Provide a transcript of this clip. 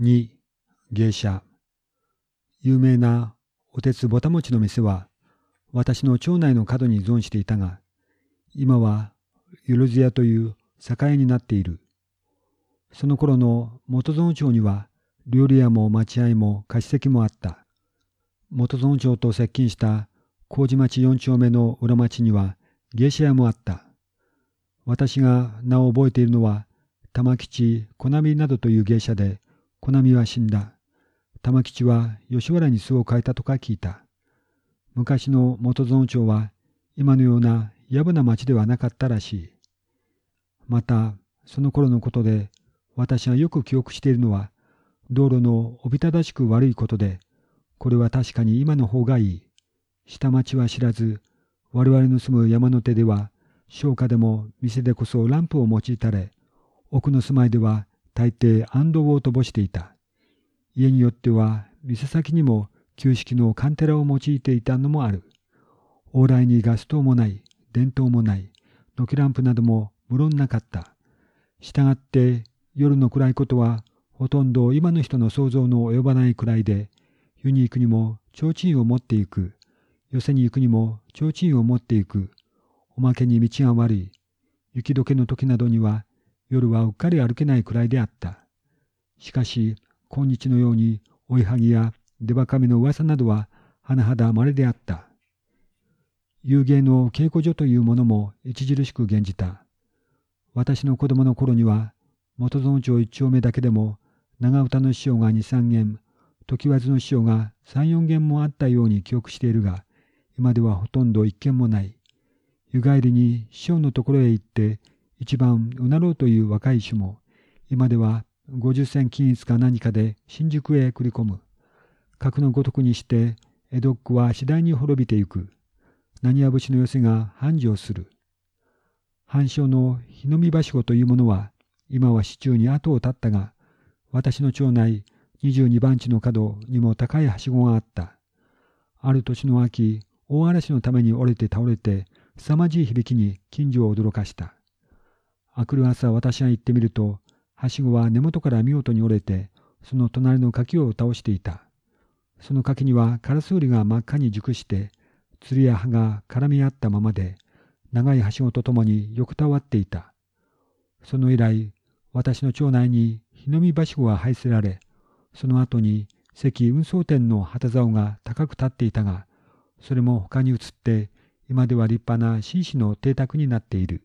2芸者有名なお鉄ぼたもちの店は私の町内の角に存していたが今はよろず屋という酒屋になっている。その頃の元園町には料理屋も待合も貸し席もあった。元園町と接近した麹町四丁目の裏町には芸者屋もあった。私が名を覚えているのは玉吉小波などという芸者で小波は死んだ。玉吉は吉原に巣を変えたとか聞いた。昔の元園町は今のようなやぶな町ではなかったらしい。またその頃のことで私がよく記憶しているのは道路のおびただしく悪いことでこれは確かに今の方がいい。下町は知らず我々の住む山の手では商家でも店でこそランプを用いたれ奥の住まいでは大抵安堵を乏していた家によっては店先にも旧式のカンテラを用いていたのもある往来にガス灯もない電灯もない軒ランプなども無論なかったしたがって夜の暗いことはほとんど今の人の想像の及ばないくらいで湯に行くにも提灯を持っていく寄せに行くにも提灯を持っていく。おまけに道が悪い。雪解けの時などには夜はうっかり歩けないくらいであった。しかし、今日のように追いはぎや出ばかめの噂などは甚だ稀であった。遊芸の稽古所というものも著しく減じた。私の子供の頃には元園町一丁目だけでも長唄の師匠が二三軒、時和の師匠が三四軒もあったように記憶しているが、今ではほとんど一件もない。湯帰りに師匠のところへ行って一番うなろうという若い種も、今では五十銭均一か何かで新宿へ繰り込む。格のごとくにして江戸っ子は次第に滅びてゆく。何や節の寄せが繁盛する。藩将の日の見橋子というものは、今は市中に後を絶ったが、私の町内二十二番地の角にも高いはしごがあった。ある年の秋、大嵐のために折れて倒れて、凄まじい響きに近所を驚かした。あくる朝私が行ってみると、はしごは根元から見事に折れて、その隣の柿を倒していた。その柿にはカラスウリが真っ赤に熟して、釣りや葉が絡み合ったままで、長いはしごとともに横たわっていた。その以来、私の町内に日の見はしごが配せられ、その後に関運送店の旗竿が高く立っていたが、それも他に移って今では立派な紳士の邸宅になっている。